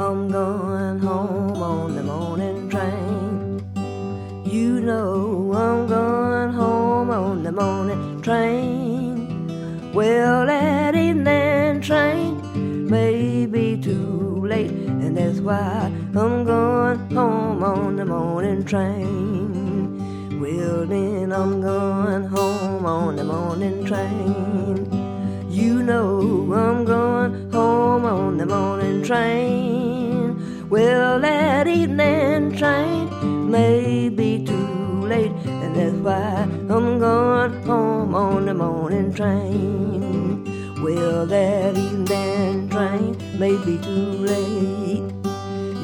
I'm going home on the morning train. You know I'm going home on the morning train. Well, that evening train may be too late, and that's why I'm going home on the morning train. Well, then I'm going home on the morning train. You know I'm going home on the morning train. Well, that evening train may be too late, and that's why I'm going home on the morning train. Well, that evening train may be too late.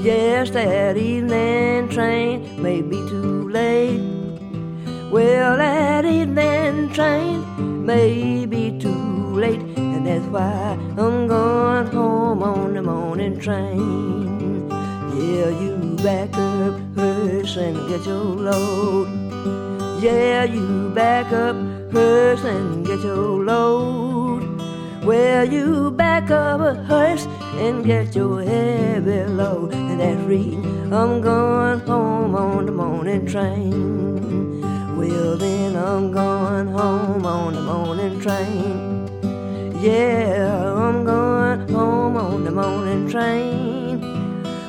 Yes, that evening train may be too late. Well, that evening train may be too late, and that's why I'm going home on the morning train. Yeah, you back up, hearse, and get your load. Yeah, you back up, hearse, and get your load. Well, you back up a hearse and get your heavy load, and that's reading. I'm going home on the morning train. Well, then I'm going home on the morning train. Yeah, I'm going home on the morning train.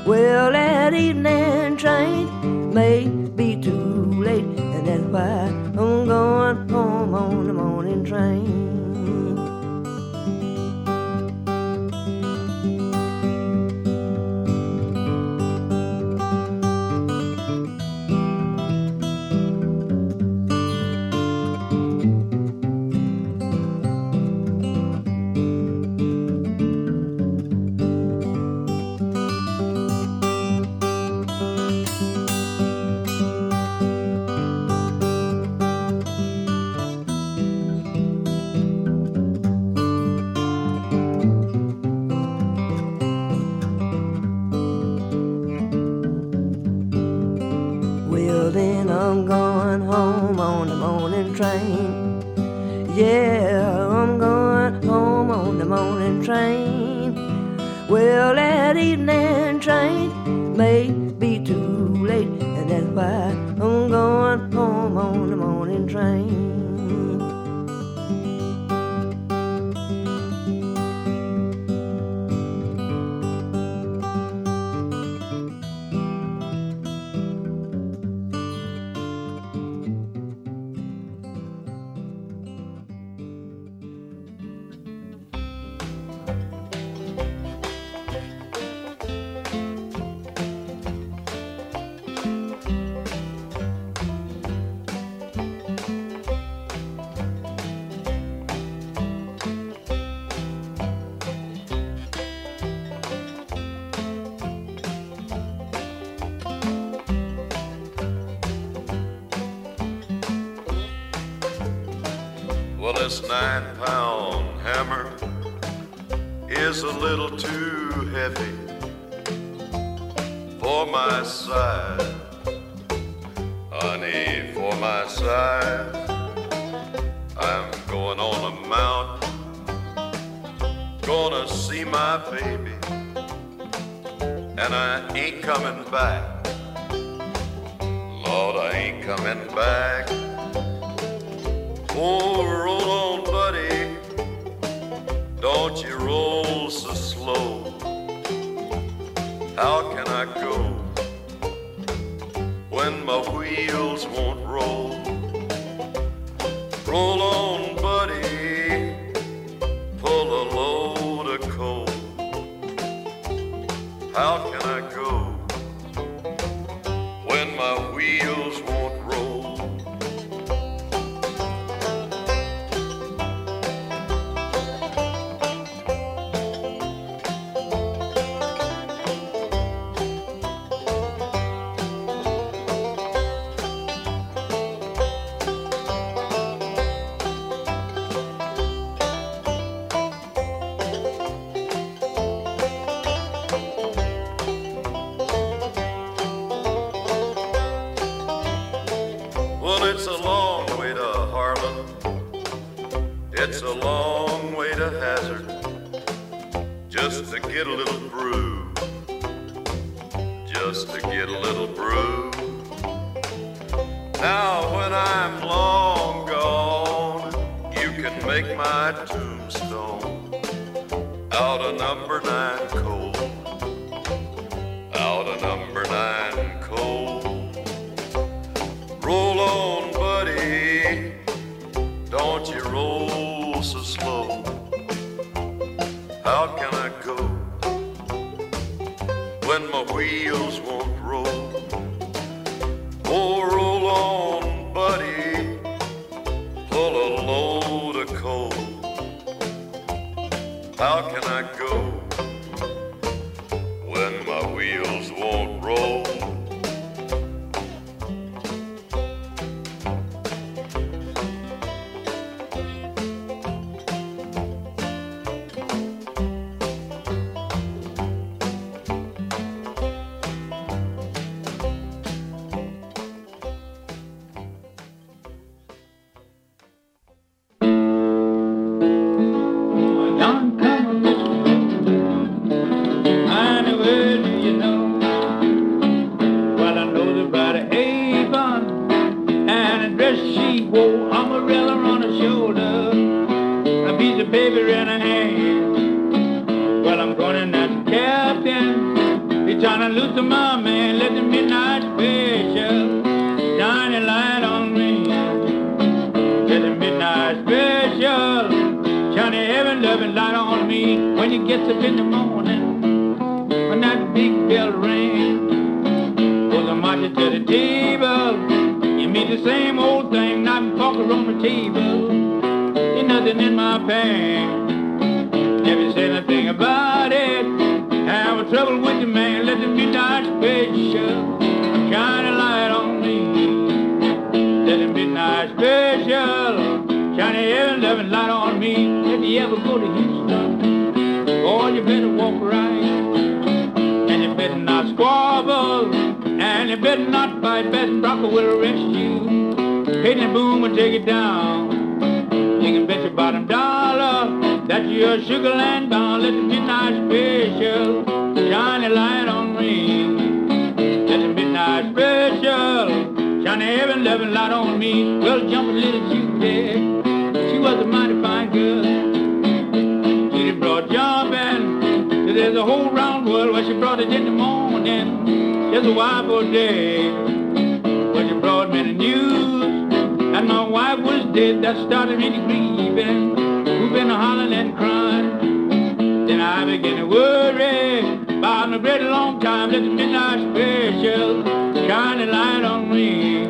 Well, that evening train may be too late, and that's why I'm going home on the morning train. Well, this nine pound hammer is a little too heavy for my size. Honey, for my size, I'm going on a mountain, gonna see my baby, and I ain't coming back. Lord, I ain't coming back. Oh, roll on, buddy. Don't you roll so slow. How can I go when my wheels won't roll? Roll on, buddy. Pull a load make my tombstone out of number nine bell rings, goes a marching to the table. You meet the same old thing, and fork on the table. Ain't nothing in my pan. Never say nothing about it. Have a trouble with the man, let the midnight special shine a light on me. Let the midnight special shine a heaven loving light on me. If you ever go to Houston, Bronco will arrest you. Hit the boom and take it down. You can bet your bottom dollar that you're sugar land bound. The midnight special shine a light on me. Let the midnight special shine a heaven loving light on me. Well, jump a little Judy. She was a mighty fine girl. She done brought jumping. So there's a whole round world where she brought it in the morning. Just a for a day. My wife was dead. That started me grieving. Been hollering and crying. Then I began to worry about a great long time. Let the midnight special shine a light on me.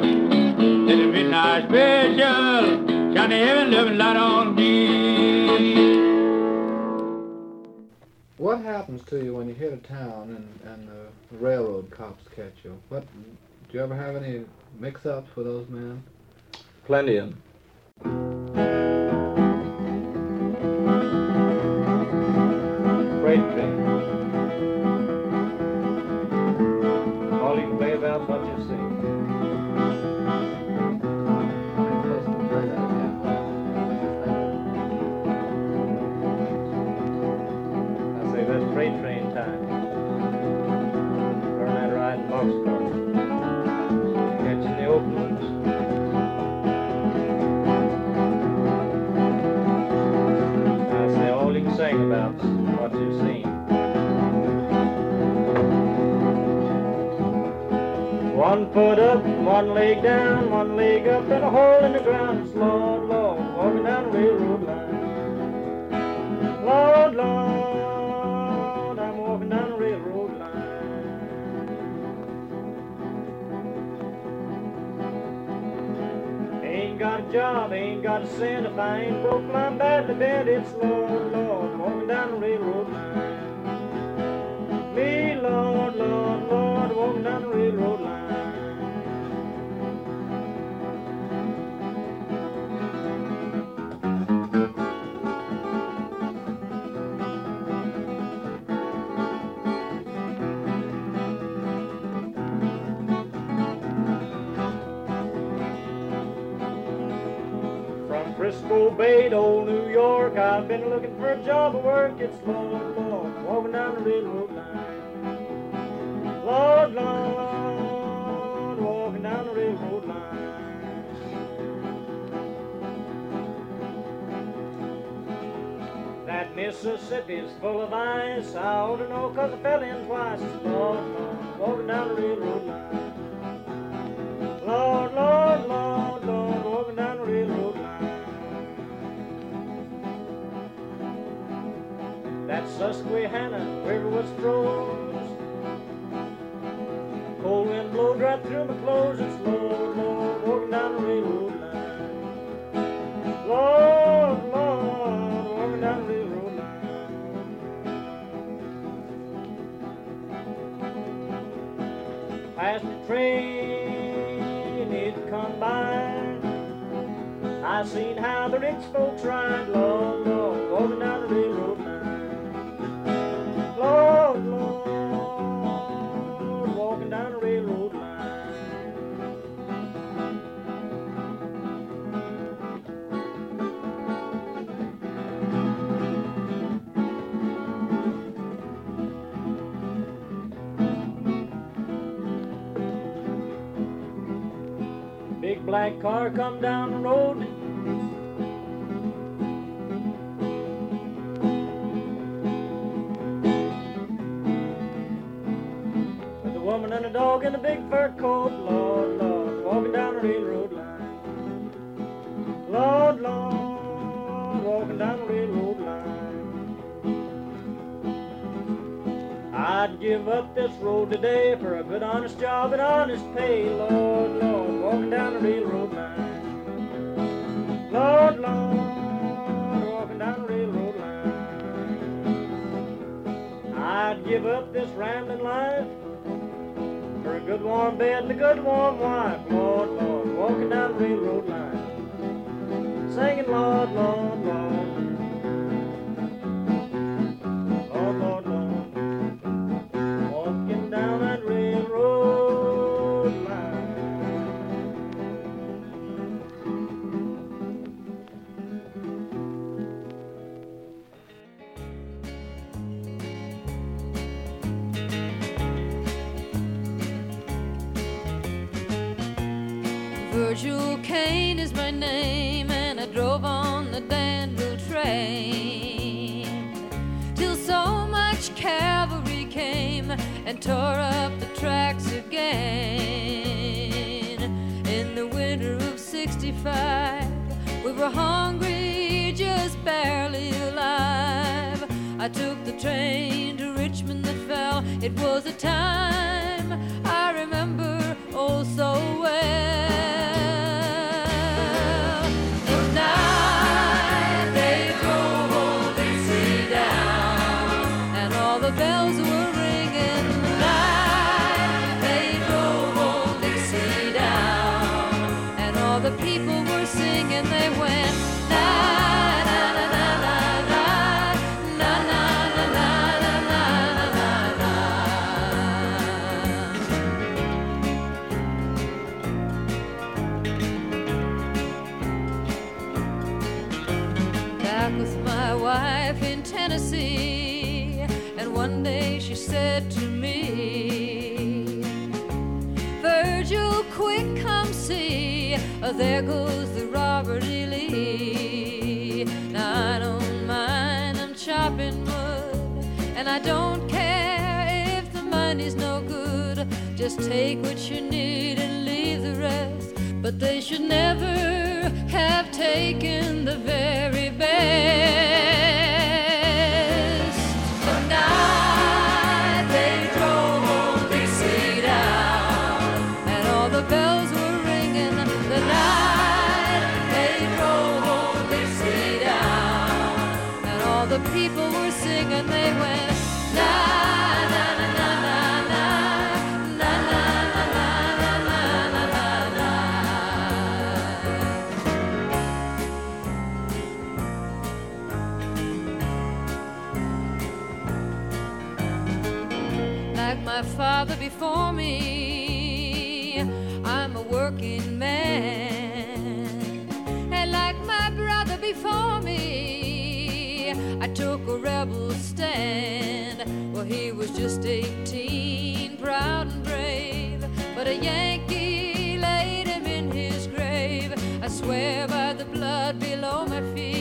Let the midnight special shine a heaven loving light on me. What happens to you when you hit a town and, and the railroad cops catch you? What do you ever have any mix-ups with those men? Plenty of 'em. Freight train. Ain't got a cent. If I ain't broke, I'm badly bent. It's Lord, I've been looking for a job of work. It's Lord, Lord, walking down the railroad line. Lord, Lord, walking down the railroad line. That Mississippi's full of ice. I ought to know 'cause I fell in twice. Lord, Lord, walking down the railroad line. Lord, Susquehanna River was froze. Cold wind blowed right through my clothes. It's Lord, Lord, walking down the railroad line. Lord, Lord, walking down the railroad line. Past the train, it come by. I seen how the rich folks ride, Lord, Lord, black car come down the road. With a woman and a dog in a big fur coat, Lord, Lord, walking down the railroad line. Lord, Lord, walking down the railroad line. I'd give up this road today for a good honest job and honest pay, Lord, Lord, walking down the railroad line. Lord, Lord, walking down the railroad line. I'd give up this rambling life for a good warm bed and a good warm wife, Lord, Lord, walking down the railroad line. Singing, Lord, Lord, Lord. Back with my wife in Tennessee. And one day she said to me, Virgil, quick, come see. Oh, there goes the Robert E. Lee. Now I don't mind, I'm chopping wood. And I don't care if the money's no good. Just take what you need and leave the rest. But they should never have taken the very best. he was just 18, proud and brave. But a Yankee laid him in his grave. I swear by the blood below my feet.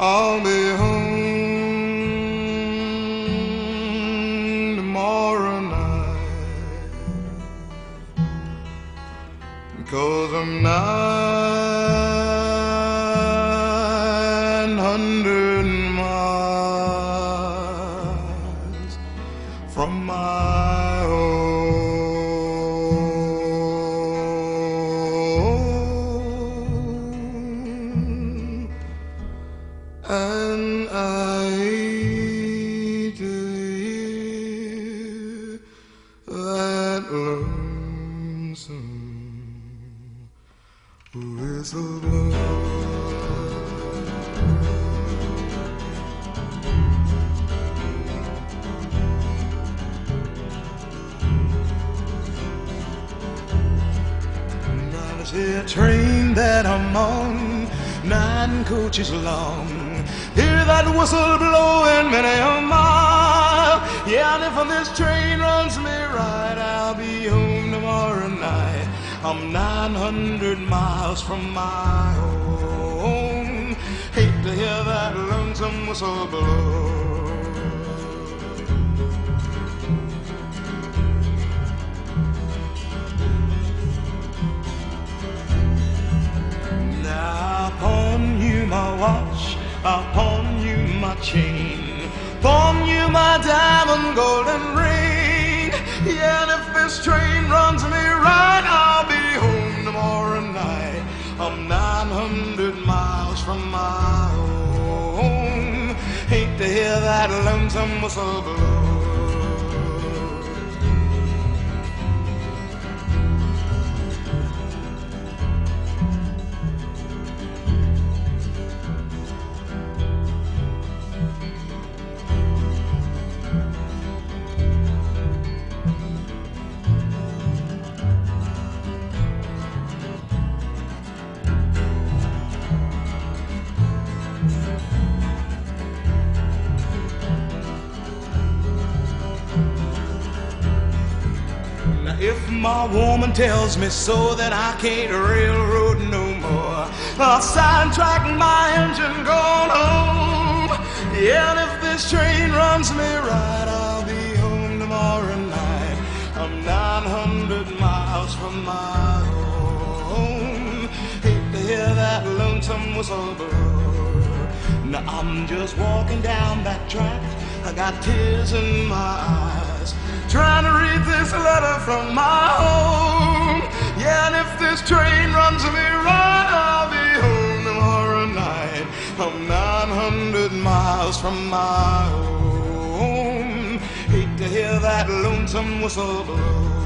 I'll be home. from my I'm 900 miles from my home. Hate to hear that lonesome whistle blow. tells me so that I can't railroad no more. I'll sidetrack my engine, going home. Yeah, and if this train runs me right, I'll be home tomorrow night. I'm 900 miles from my home. Hate to hear that lonesome whistle blow. Now I'm just walking down that track. I got tears in my eyes trying to read this letter from my home. Yeah, and if this train runs me right, I'll be home tomorrow night. I'm 900 miles from my home. Hate to hear that lonesome whistle blow.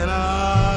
And I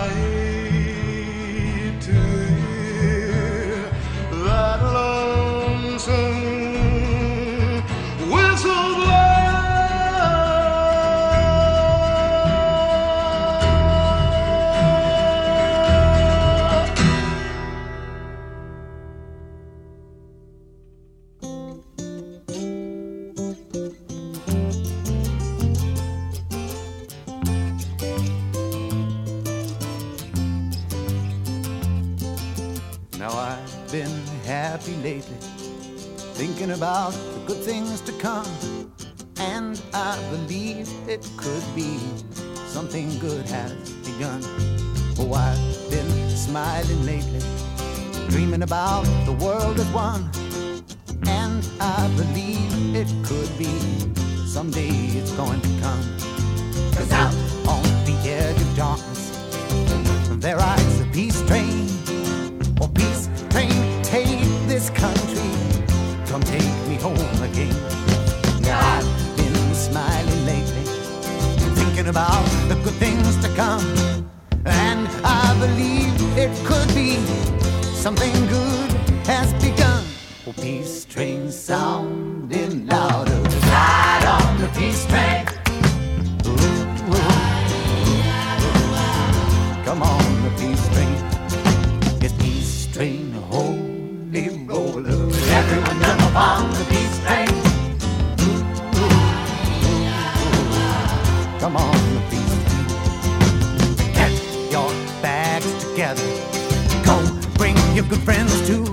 give good friends too.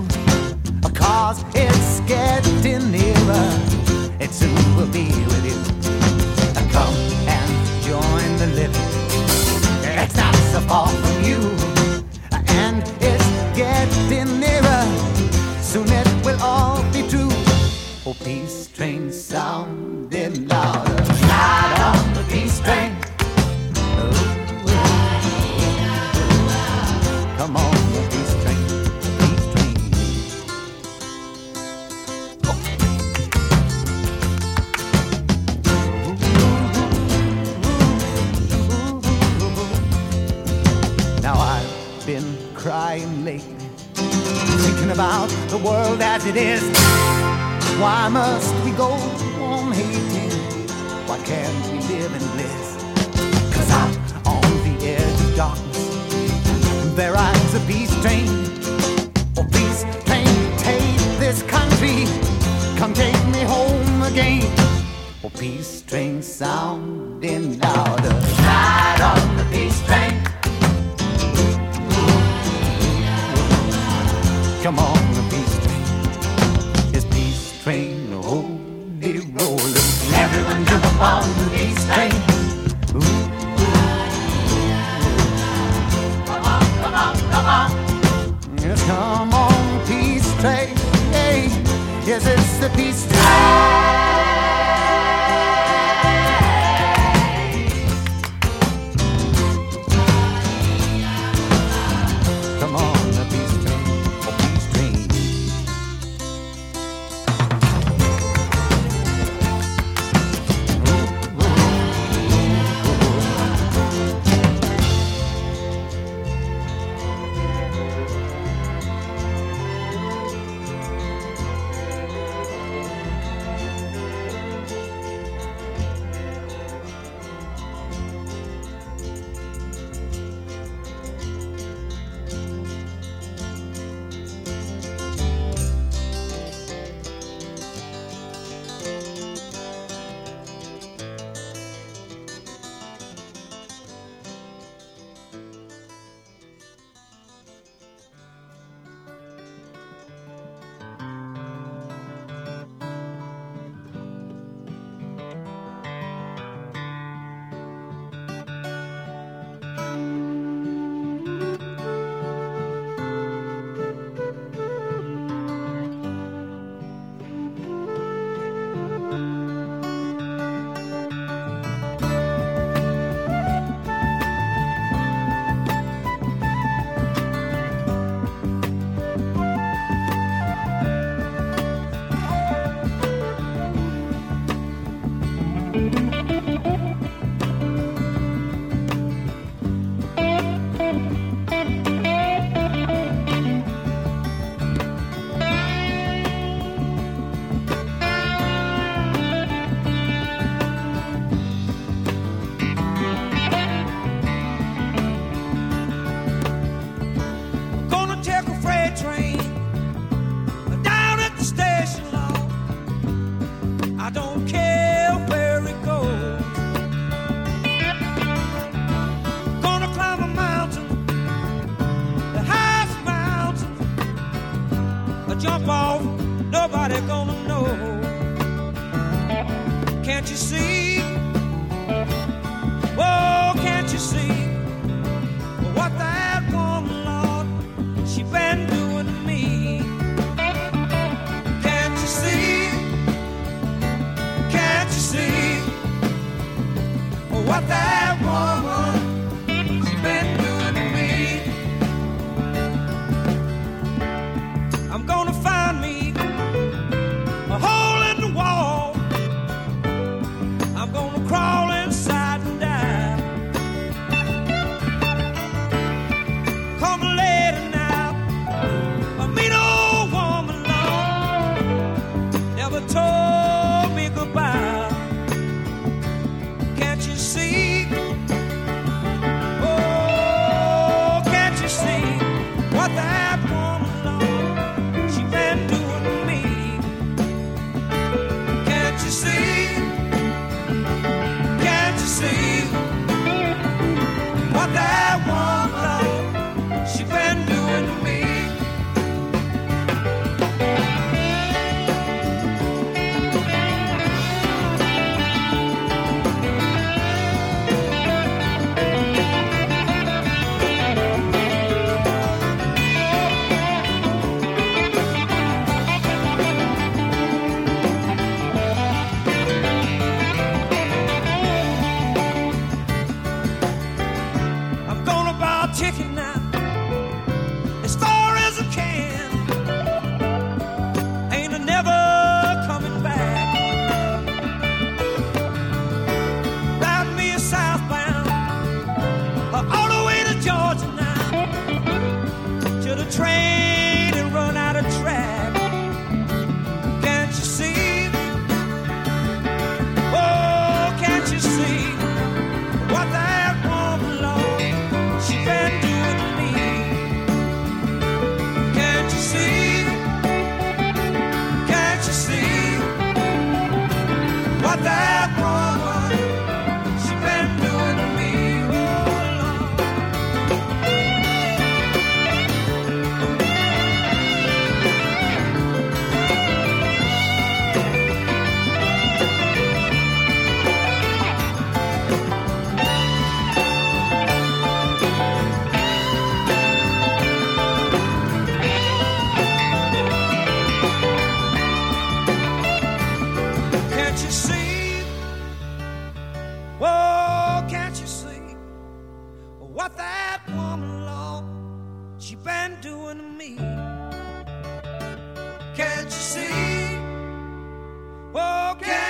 Cause it's getting nearer, It soon will be with you.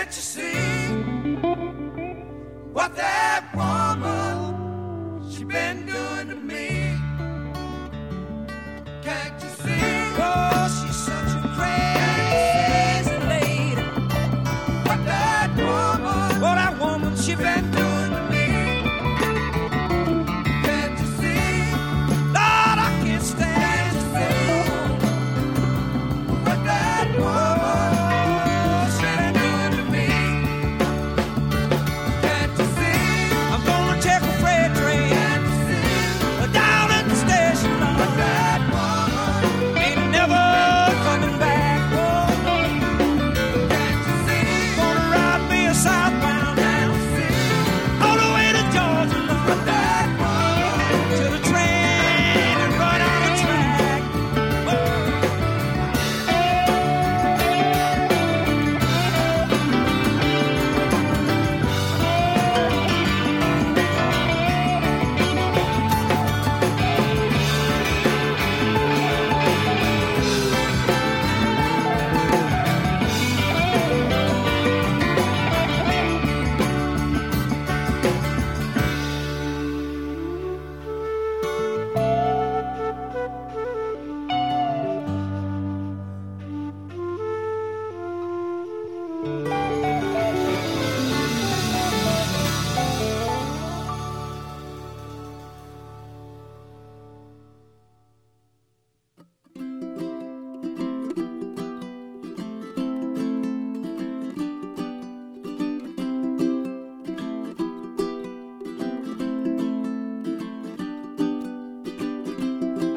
Can't you see what that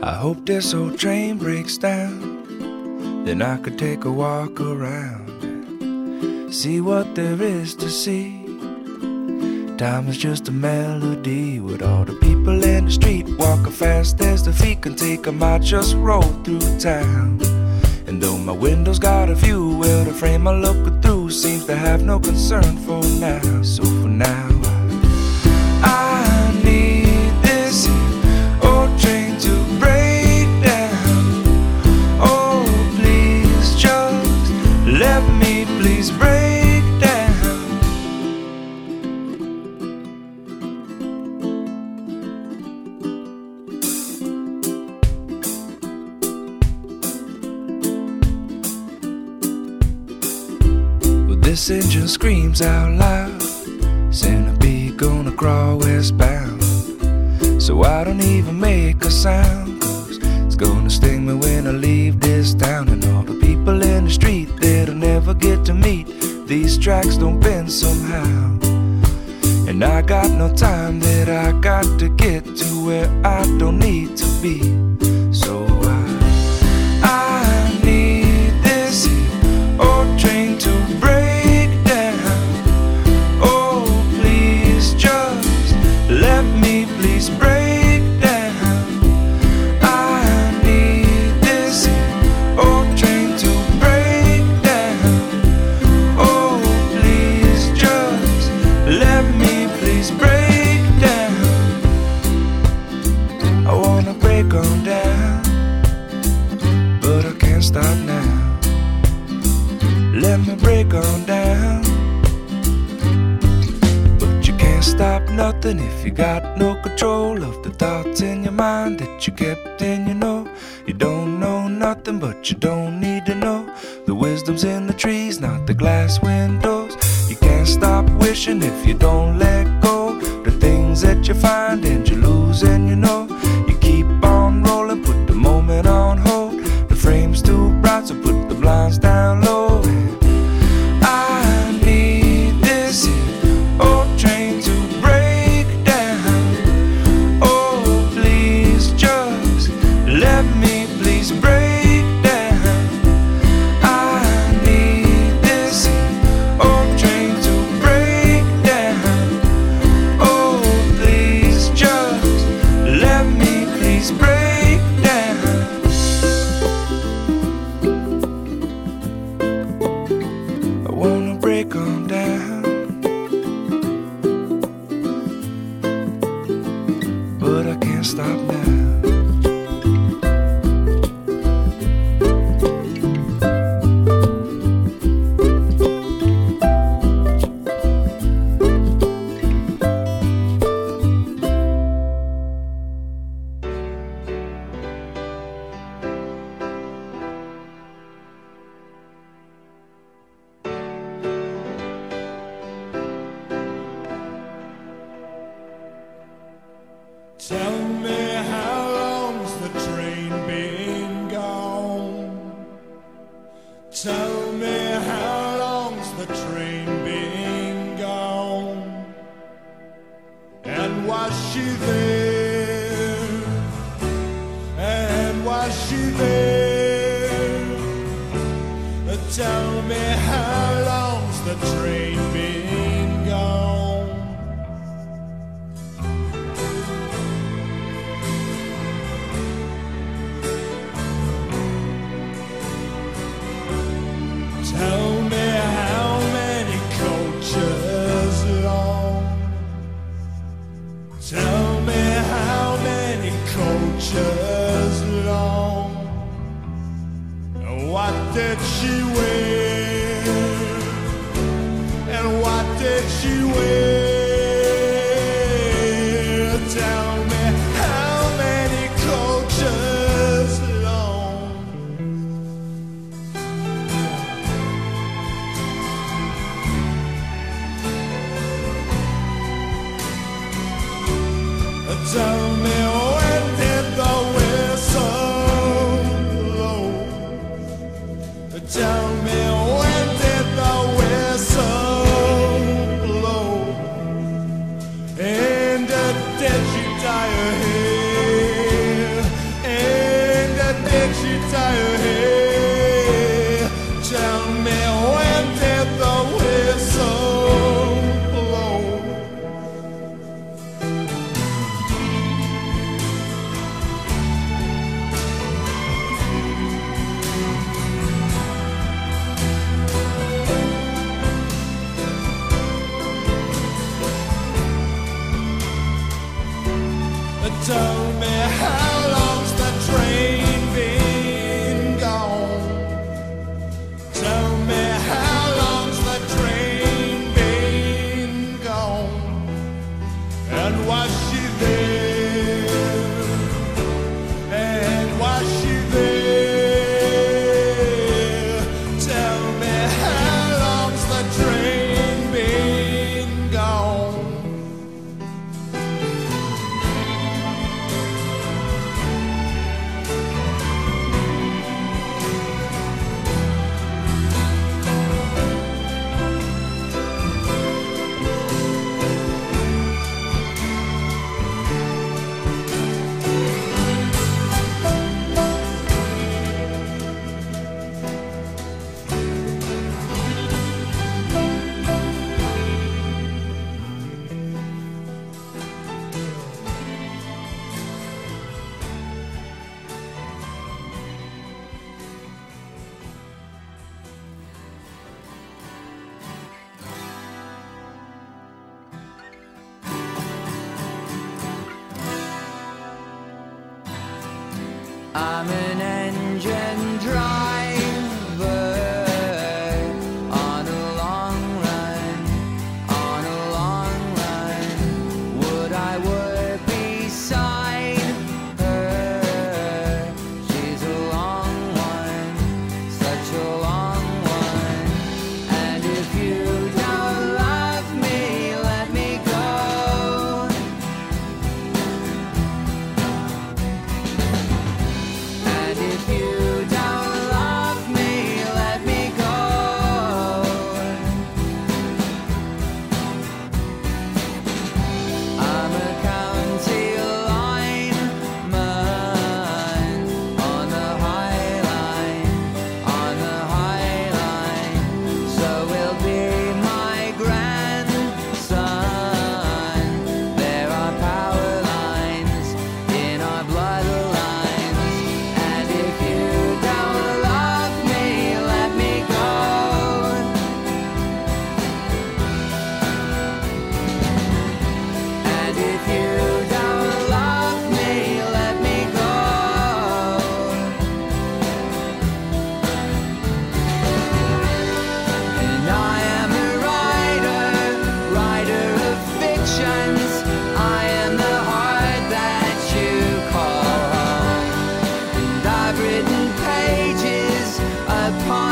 I hope this old train breaks down. Then I could take a walk around, see what there is to see. Time is just a melody with all the people in the street walking fast as the feet can take 'em. I just roll through town. And though my window's got a view, well, the frame I look through seems to have no concern for now. So for now. let me please break down. Well, this engine screams out loud, saying I'll be gonna crawl westbound. So I don't even make a sound, cause it's gonna sting me with I got no time that I got to get to where I don't need to be. Upon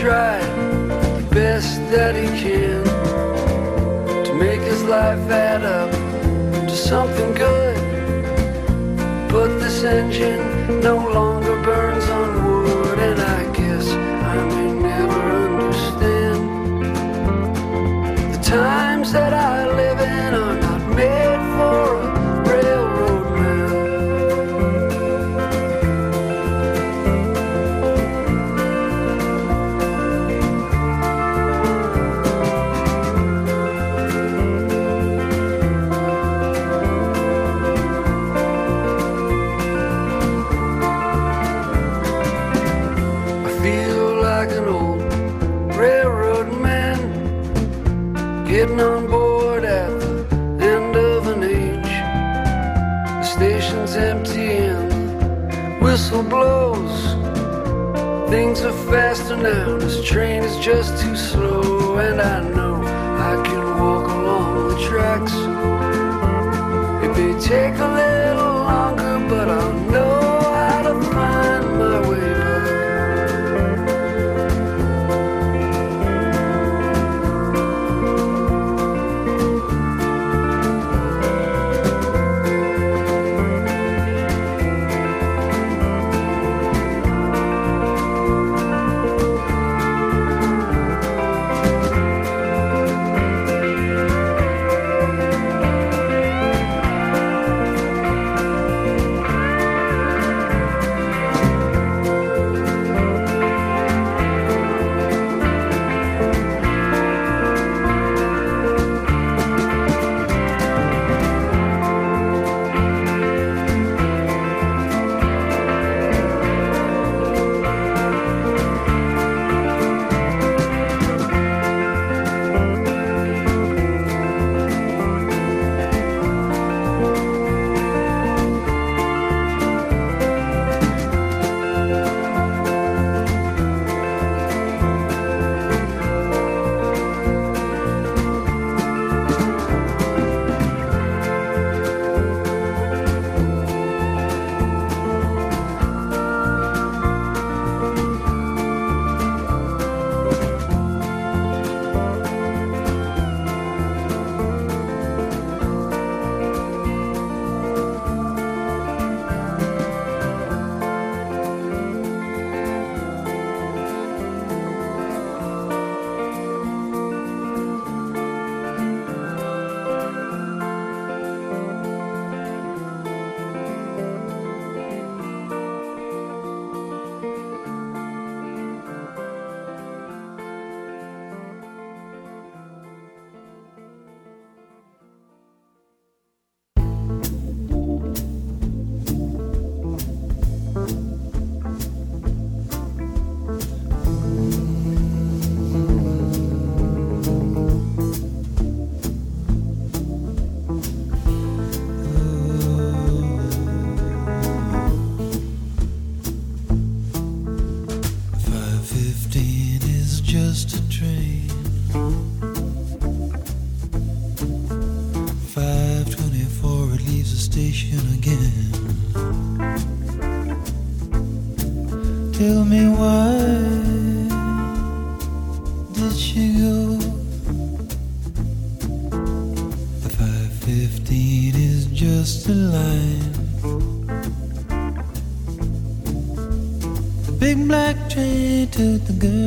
try the best that he can to make his life add up to something good. But this engine no longer. train is just too slow and I the good.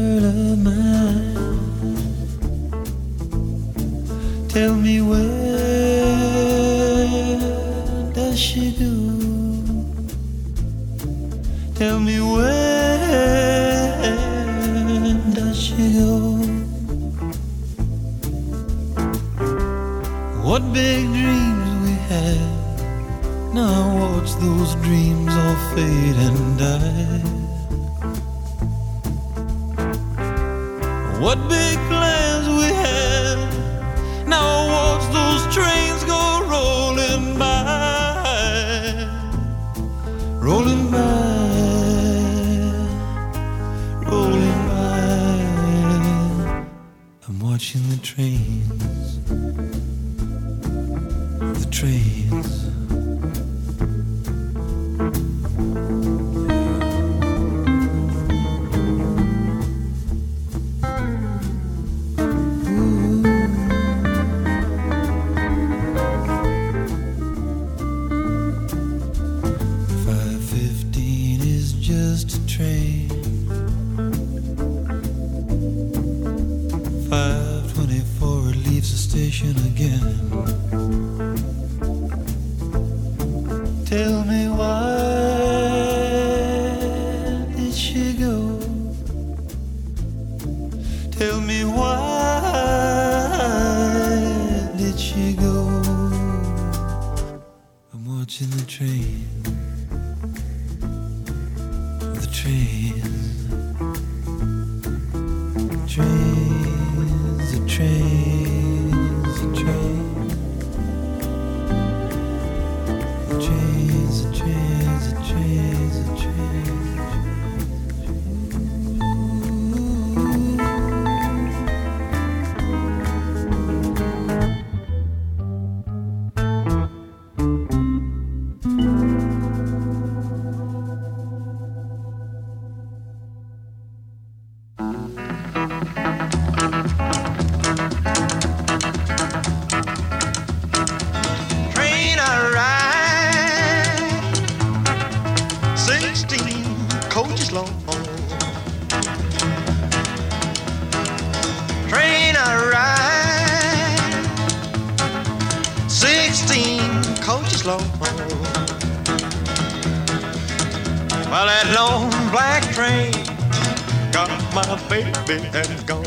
My baby and gone.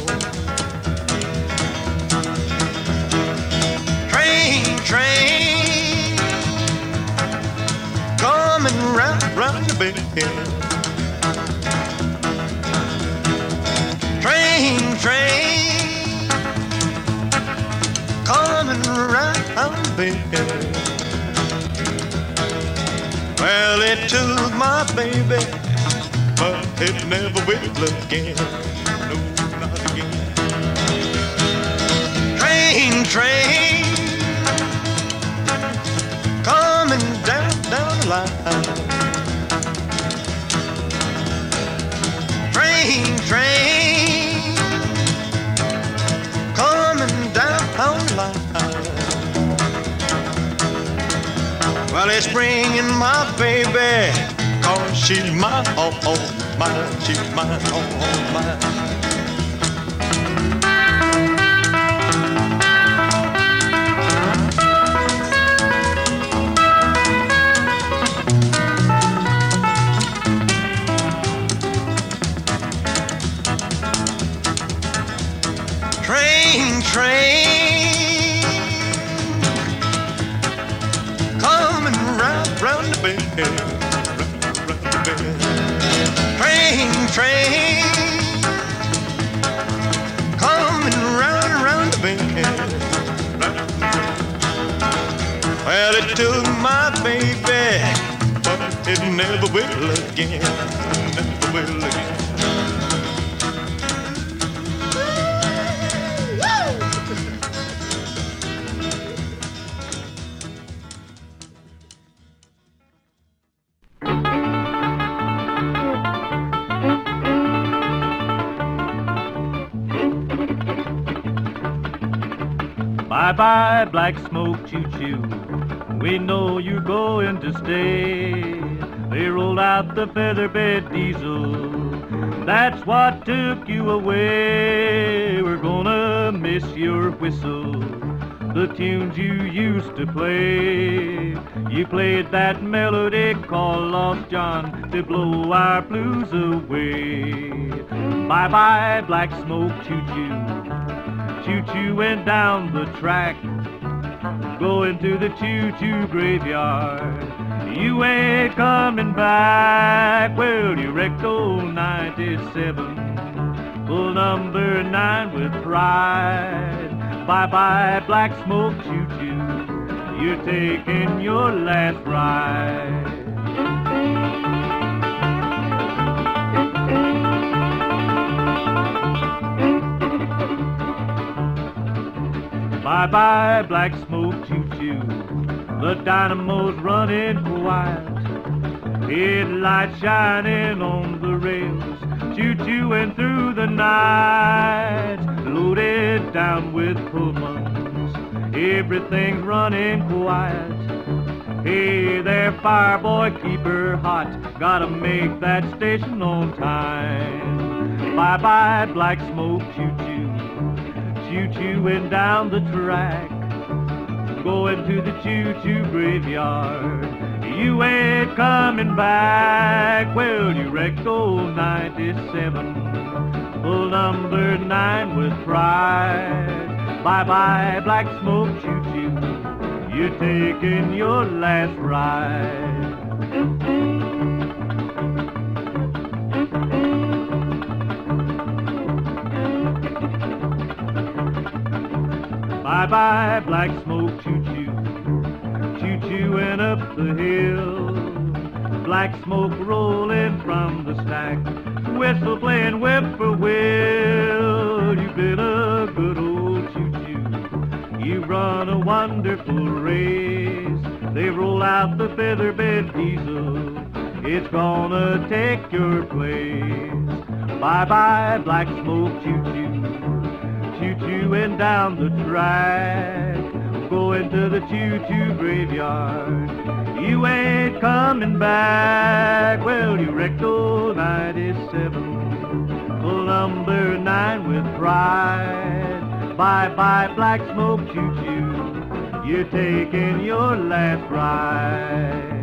train, train, coming round, round the bend. Train, train, coming round the bend. Well, it took my baby, but it never will again. No, not again. Train, train coming down, down the line. Train, train, coming down the line. Well, it's bringing my baby, she's mine, oh, oh, mine, she's mine, oh, oh, mine. train, train, coming round, round the bend, Train, coming round, round the bend. Well, it took my baby, but it never will again, never will again. Bye black smoke choo choo. We know you're going to stay. They rolled out the featherbed diesel. That's what took you away. We're gonna miss your whistle. The tunes you used to play. You played that melody called Lost John to blow our blues away. Bye bye, black smoke choo choo. Choo choo went down the track, going to the choo choo graveyard. You ain't coming back. Well, you wrecked old 97, full number nine with pride. Bye bye, black smoke choo choo. You're taking your last ride. Bye bye, black smoke, choo choo. The dynamo's running quiet. Headlights shining on the rails, choo chooing through the night. Loaded down with Pullmans, everything's running quiet. Hey there, fireboy, keep her hot. Gotta make that station on time. Bye bye, black smoke, choo choo. Choo chooing down the track. Going to the choo choo graveyard. You ain't coming back. Well, you wrecked old 97. Full number nine with pride. Bye bye, black smoke, choo choo. You're taking your last ride. Bye bye, black smoke, choo choo. Choo chooing up the hill. Black smoke rolling from the stack. Whistle playing whippoorwill. You've been a good old choo choo. You've run a wonderful race. They roll out the featherbed diesel. It's gonna take your place. Bye bye, black smoke, choo choo choo. Choo chooing down the track. Going to the choo choo graveyard. You ain't coming back. Well, you wrecked old 97. Full number nine with pride. Bye bye, black smoke, choo choo. You're taking your last ride.